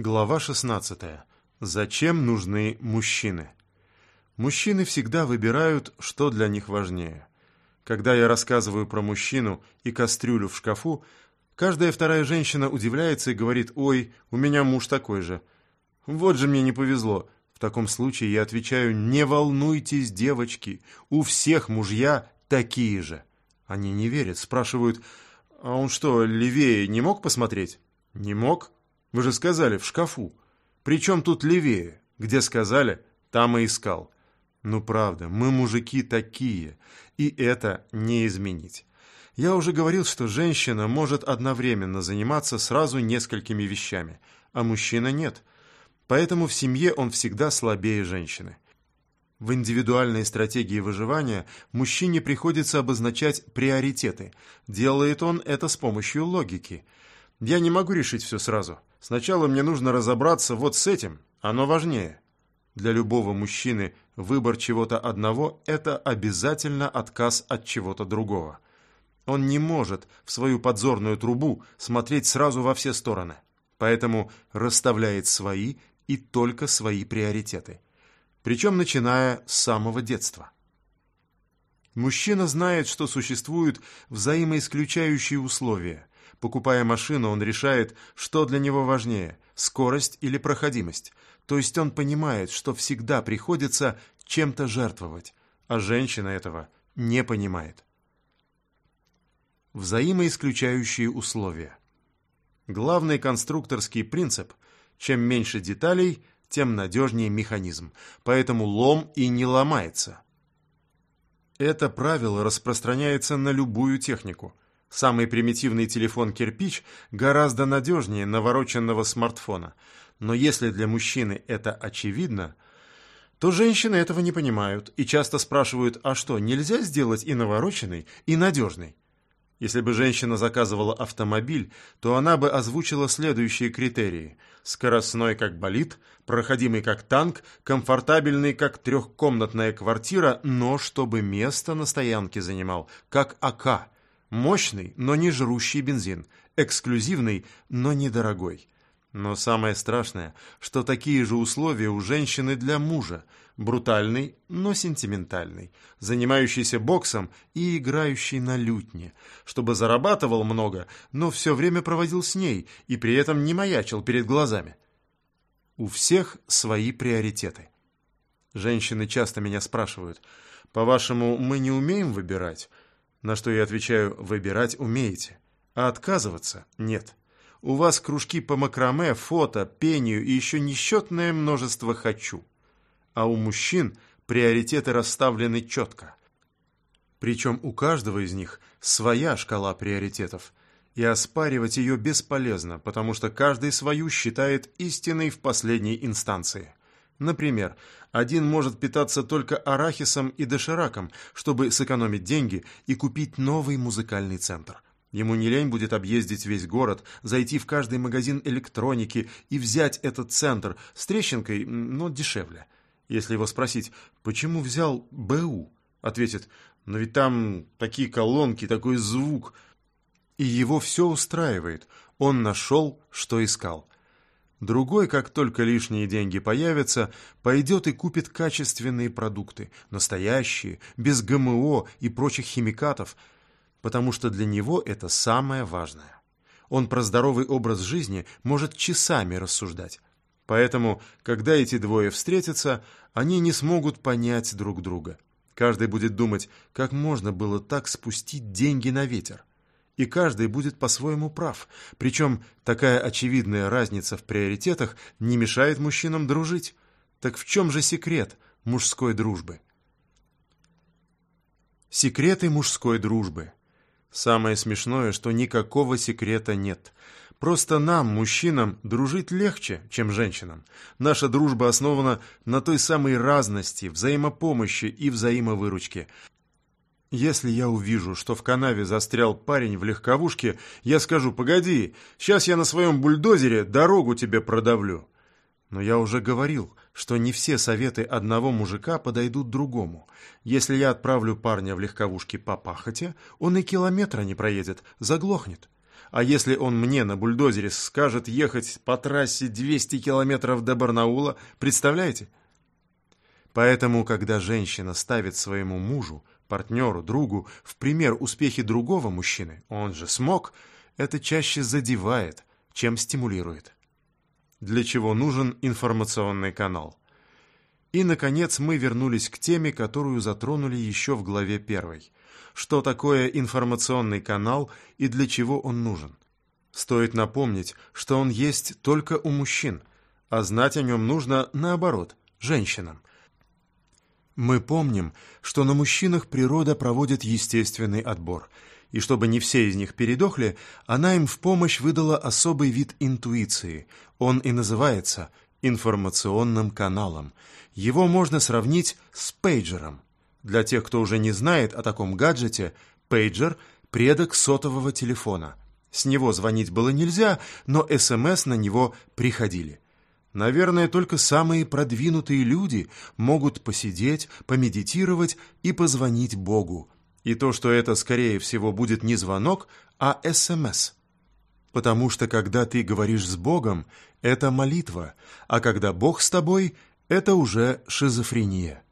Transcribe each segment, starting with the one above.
Глава 16. Зачем нужны мужчины? Мужчины всегда выбирают, что для них важнее. Когда я рассказываю про мужчину и кастрюлю в шкафу, каждая вторая женщина удивляется и говорит «Ой, у меня муж такой же». Вот же мне не повезло. В таком случае я отвечаю «Не волнуйтесь, девочки, у всех мужья такие же». Они не верят, спрашивают «А он что, левее не мог посмотреть?» «Не мог?» Вы же сказали, в шкафу. Причем тут левее? Где сказали, там и искал. Ну правда, мы мужики такие, и это не изменить. Я уже говорил, что женщина может одновременно заниматься сразу несколькими вещами, а мужчина нет. Поэтому в семье он всегда слабее женщины. В индивидуальной стратегии выживания мужчине приходится обозначать приоритеты. Делает он это с помощью логики. Я не могу решить все сразу. Сначала мне нужно разобраться вот с этим, оно важнее. Для любого мужчины выбор чего-то одного – это обязательно отказ от чего-то другого. Он не может в свою подзорную трубу смотреть сразу во все стороны, поэтому расставляет свои и только свои приоритеты. Причем начиная с самого детства. Мужчина знает, что существуют взаимоисключающие условия, Покупая машину, он решает, что для него важнее – скорость или проходимость. То есть он понимает, что всегда приходится чем-то жертвовать, а женщина этого не понимает. Взаимоисключающие условия. Главный конструкторский принцип – чем меньше деталей, тем надежнее механизм, поэтому лом и не ломается. Это правило распространяется на любую технику – Самый примитивный телефон-кирпич гораздо надежнее навороченного смартфона. Но если для мужчины это очевидно, то женщины этого не понимают и часто спрашивают, а что, нельзя сделать и навороченный, и надежный? Если бы женщина заказывала автомобиль, то она бы озвучила следующие критерии. Скоростной как болид, проходимый как танк, комфортабельный как трехкомнатная квартира, но чтобы место на стоянке занимал, как АК – Мощный, но не жрущий бензин. Эксклюзивный, но недорогой. Но самое страшное, что такие же условия у женщины для мужа. Брутальный, но сентиментальный. Занимающийся боксом и играющий на лютне. Чтобы зарабатывал много, но все время проводил с ней и при этом не маячил перед глазами. У всех свои приоритеты. Женщины часто меня спрашивают, «По-вашему, мы не умеем выбирать?» На что я отвечаю, выбирать умеете, а отказываться нет. У вас кружки по макраме, фото, пению и еще несчетное множество «хочу». А у мужчин приоритеты расставлены четко. Причем у каждого из них своя шкала приоритетов, и оспаривать ее бесполезно, потому что каждый свою считает истиной в последней инстанции. Например, один может питаться только арахисом и дошираком, чтобы сэкономить деньги и купить новый музыкальный центр. Ему не лень будет объездить весь город, зайти в каждый магазин электроники и взять этот центр с трещинкой, но дешевле. Если его спросить, почему взял БУ, ответит, но ведь там такие колонки, такой звук. И его все устраивает. Он нашел, что искал. Другой, как только лишние деньги появятся, пойдет и купит качественные продукты, настоящие, без ГМО и прочих химикатов, потому что для него это самое важное. Он про здоровый образ жизни может часами рассуждать. Поэтому, когда эти двое встретятся, они не смогут понять друг друга. Каждый будет думать, как можно было так спустить деньги на ветер и каждый будет по-своему прав. Причем такая очевидная разница в приоритетах не мешает мужчинам дружить. Так в чем же секрет мужской дружбы? Секреты мужской дружбы. Самое смешное, что никакого секрета нет. Просто нам, мужчинам, дружить легче, чем женщинам. Наша дружба основана на той самой разности, взаимопомощи и взаимовыручке. Если я увижу, что в канаве застрял парень в легковушке, я скажу, погоди, сейчас я на своем бульдозере дорогу тебе продавлю. Но я уже говорил, что не все советы одного мужика подойдут другому. Если я отправлю парня в легковушке по пахоте, он и километра не проедет, заглохнет. А если он мне на бульдозере скажет ехать по трассе 200 километров до Барнаула, представляете? Поэтому, когда женщина ставит своему мужу, партнеру, другу в пример успехи другого мужчины, он же смог, это чаще задевает, чем стимулирует. Для чего нужен информационный канал? И, наконец, мы вернулись к теме, которую затронули еще в главе первой. Что такое информационный канал и для чего он нужен? Стоит напомнить, что он есть только у мужчин, а знать о нем нужно, наоборот, женщинам. Мы помним, что на мужчинах природа проводит естественный отбор, и чтобы не все из них передохли, она им в помощь выдала особый вид интуиции. Он и называется информационным каналом – его можно сравнить с пейджером. Для тех, кто уже не знает о таком гаджете, пейджер – предок сотового телефона. С него звонить было нельзя, но СМС на него приходили. Наверное, только самые продвинутые люди могут посидеть, помедитировать и позвонить Богу. И то, что это, скорее всего, будет не звонок, а СМС. Потому что, когда ты говоришь с Богом, это молитва, а когда Бог с тобой – это уже шизофрения.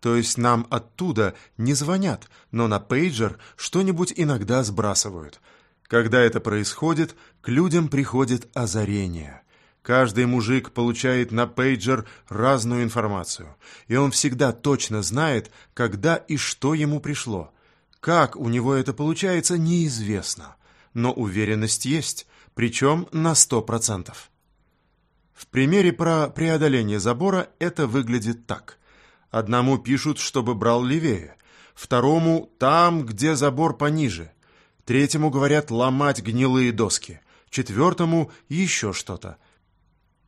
То есть нам оттуда не звонят, но на пейджер что-нибудь иногда сбрасывают. Когда это происходит, к людям приходит озарение. Каждый мужик получает на пейджер разную информацию, и он всегда точно знает, когда и что ему пришло. Как у него это получается, неизвестно, но уверенность есть, причем на сто процентов. В примере про преодоление забора это выглядит так. Одному пишут, чтобы брал левее, второму – там, где забор пониже, третьему говорят ломать гнилые доски, четвертому – еще что-то.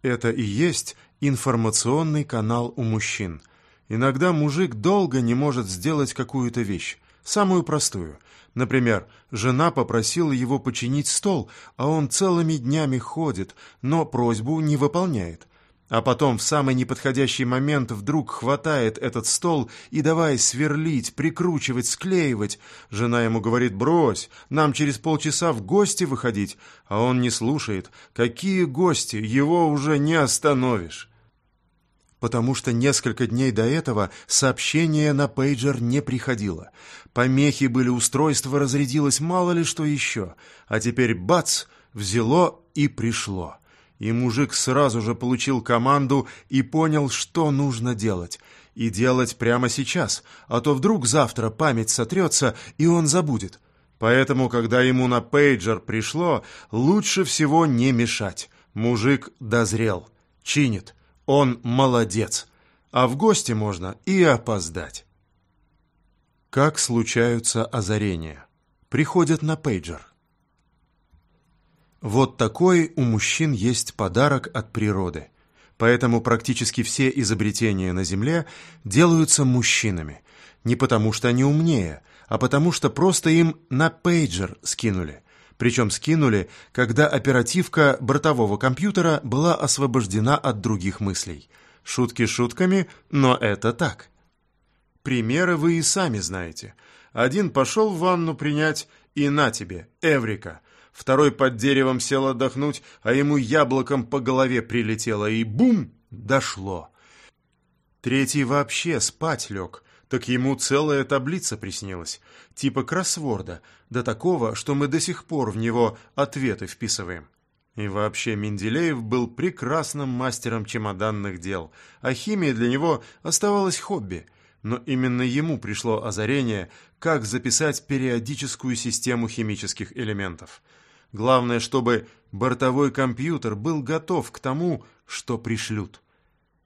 Это и есть информационный канал у мужчин. Иногда мужик долго не может сделать какую-то вещь, самую простую – Например, жена попросила его починить стол, а он целыми днями ходит, но просьбу не выполняет. А потом в самый неподходящий момент вдруг хватает этот стол и давай сверлить, прикручивать, склеивать. Жена ему говорит «брось, нам через полчаса в гости выходить», а он не слушает. «Какие гости? Его уже не остановишь» потому что несколько дней до этого сообщение на пейджер не приходило. Помехи были, устройство разрядилось, мало ли что еще. А теперь бац, взяло и пришло. И мужик сразу же получил команду и понял, что нужно делать. И делать прямо сейчас, а то вдруг завтра память сотрется, и он забудет. Поэтому, когда ему на пейджер пришло, лучше всего не мешать. Мужик дозрел, чинит. Он молодец, а в гости можно и опоздать. Как случаются озарения? Приходят на пейджер. Вот такой у мужчин есть подарок от природы. Поэтому практически все изобретения на Земле делаются мужчинами. Не потому что они умнее, а потому что просто им на пейджер скинули – причем скинули, когда оперативка бортового компьютера была освобождена от других мыслей. Шутки шутками, но это так. Примеры вы и сами знаете. Один пошел в ванну принять, и на тебе, Эврика. Второй под деревом сел отдохнуть, а ему яблоком по голове прилетело, и бум, дошло. Третий вообще спать лег, так ему целая таблица приснилась, типа кроссворда, до такого, что мы до сих пор в него ответы вписываем. И вообще Менделеев был прекрасным мастером чемоданных дел, а химия для него оставалась хобби. Но именно ему пришло озарение, как записать периодическую систему химических элементов. Главное, чтобы бортовой компьютер был готов к тому, что пришлют.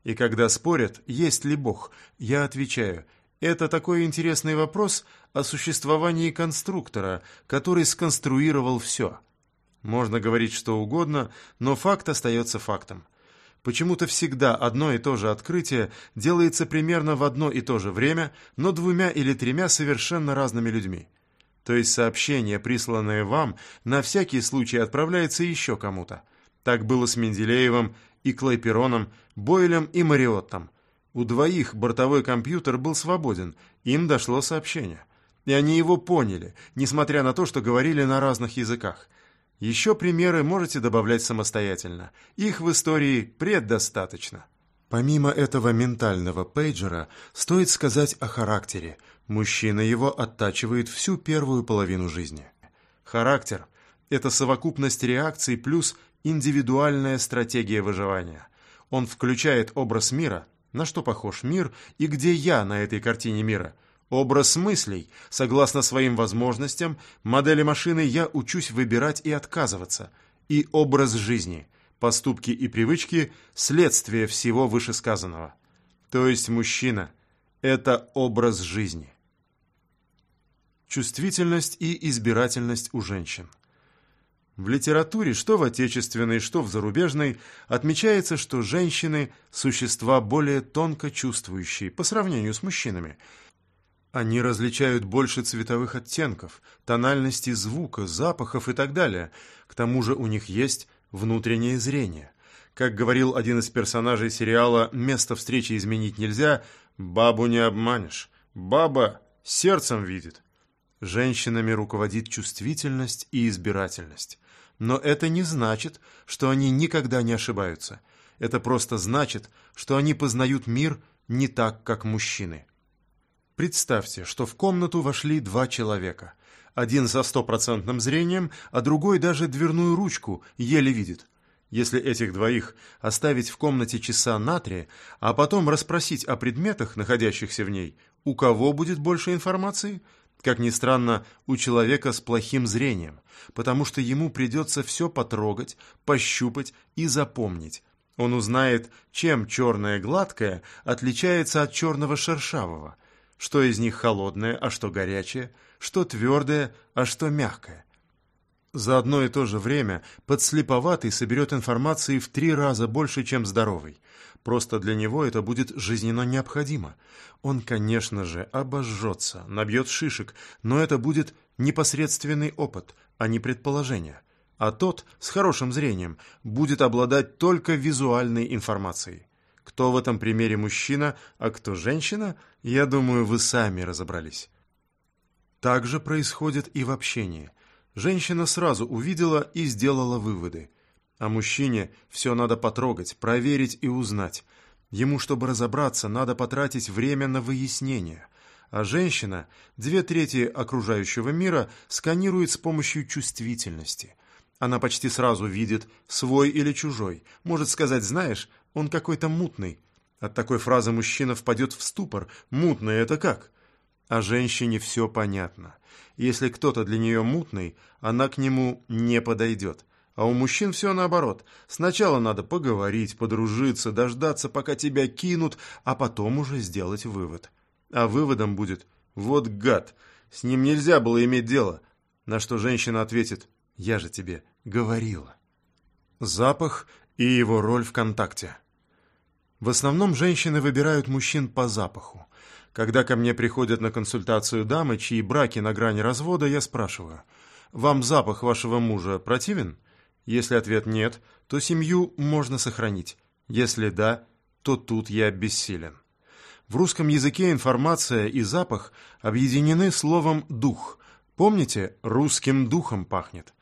И когда спорят, есть ли Бог, я отвечаю – это такой интересный вопрос о существовании конструктора, который сконструировал все. Можно говорить что угодно, но факт остается фактом. Почему-то всегда одно и то же открытие делается примерно в одно и то же время, но двумя или тремя совершенно разными людьми. То есть сообщение, присланное вам, на всякий случай отправляется еще кому-то. Так было с Менделеевым и Клайпероном, Бойлем и Мариоттом. У двоих бортовой компьютер был свободен, им дошло сообщение. И они его поняли, несмотря на то, что говорили на разных языках. Еще примеры можете добавлять самостоятельно. Их в истории предостаточно. Помимо этого ментального пейджера, стоит сказать о характере. Мужчина его оттачивает всю первую половину жизни. Характер – это совокупность реакций плюс индивидуальная стратегия выживания. Он включает образ мира, на что похож мир и где я на этой картине мира. Образ мыслей. Согласно своим возможностям, модели машины я учусь выбирать и отказываться. И образ жизни. Поступки и привычки – следствие всего вышесказанного. То есть мужчина – это образ жизни. Чувствительность и избирательность у женщин – в литературе, что в отечественной, что в зарубежной, отмечается, что женщины – существа более тонко чувствующие по сравнению с мужчинами. Они различают больше цветовых оттенков, тональности звука, запахов и так далее. К тому же у них есть внутреннее зрение. Как говорил один из персонажей сериала «Место встречи изменить нельзя», «бабу не обманешь, баба сердцем видит». Женщинами руководит чувствительность и избирательность. Но это не значит, что они никогда не ошибаются. Это просто значит, что они познают мир не так, как мужчины. Представьте, что в комнату вошли два человека. Один со стопроцентным зрением, а другой даже дверную ручку еле видит. Если этих двоих оставить в комнате часа на три, а потом расспросить о предметах, находящихся в ней, у кого будет больше информации – как ни странно, у человека с плохим зрением, потому что ему придется все потрогать, пощупать и запомнить. Он узнает, чем черное гладкое отличается от черного шершавого, что из них холодное, а что горячее, что твердое, а что мягкое. За одно и то же время подслеповатый соберет информации в три раза больше, чем здоровый – Просто для него это будет жизненно необходимо. Он, конечно же, обожжется, набьет шишек, но это будет непосредственный опыт, а не предположение. А тот, с хорошим зрением, будет обладать только визуальной информацией. Кто в этом примере мужчина, а кто женщина, я думаю, вы сами разобрались. Так же происходит и в общении. Женщина сразу увидела и сделала выводы. А мужчине все надо потрогать, проверить и узнать. Ему, чтобы разобраться, надо потратить время на выяснение. А женщина две трети окружающего мира сканирует с помощью чувствительности. Она почти сразу видит, свой или чужой. Может сказать, знаешь, он какой-то мутный. От такой фразы мужчина впадет в ступор. Мутный – это как? А женщине все понятно. Если кто-то для нее мутный, она к нему не подойдет. А у мужчин все наоборот. Сначала надо поговорить, подружиться, дождаться, пока тебя кинут, а потом уже сделать вывод. А выводом будет «Вот гад, с ним нельзя было иметь дело». На что женщина ответит «Я же тебе говорила». Запах и его роль в контакте. В основном женщины выбирают мужчин по запаху. Когда ко мне приходят на консультацию дамы, чьи браки на грани развода, я спрашиваю, «Вам запах вашего мужа противен?» Если ответ нет, то семью можно сохранить. Если да, то тут я бессилен. В русском языке информация и запах объединены словом «дух». Помните, русским духом пахнет.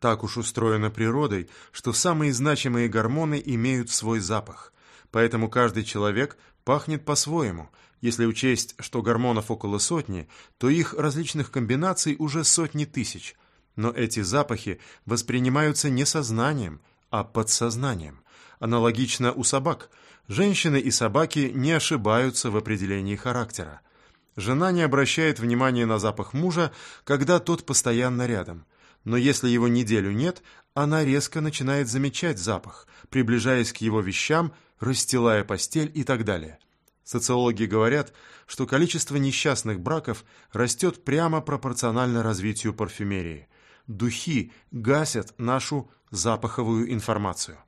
Так уж устроено природой, что самые значимые гормоны имеют свой запах. Поэтому каждый человек пахнет по-своему. Если учесть, что гормонов около сотни, то их различных комбинаций уже сотни тысяч – но эти запахи воспринимаются не сознанием, а подсознанием. Аналогично у собак. Женщины и собаки не ошибаются в определении характера. Жена не обращает внимания на запах мужа, когда тот постоянно рядом. Но если его неделю нет, она резко начинает замечать запах, приближаясь к его вещам, расстилая постель и так далее. Социологи говорят, что количество несчастных браков растет прямо пропорционально развитию парфюмерии духи гасят нашу запаховую информацию.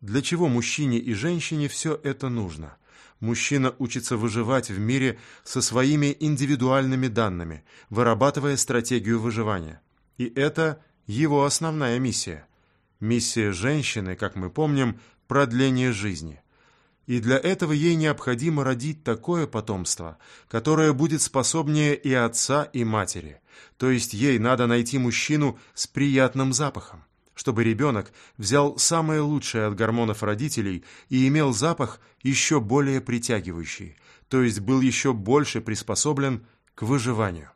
Для чего мужчине и женщине все это нужно? Мужчина учится выживать в мире со своими индивидуальными данными, вырабатывая стратегию выживания. И это его основная миссия. Миссия женщины, как мы помним, продление жизни. И для этого ей необходимо родить такое потомство, которое будет способнее и отца, и матери. То есть ей надо найти мужчину с приятным запахом, чтобы ребенок взял самое лучшее от гормонов родителей и имел запах еще более притягивающий, то есть был еще больше приспособлен к выживанию.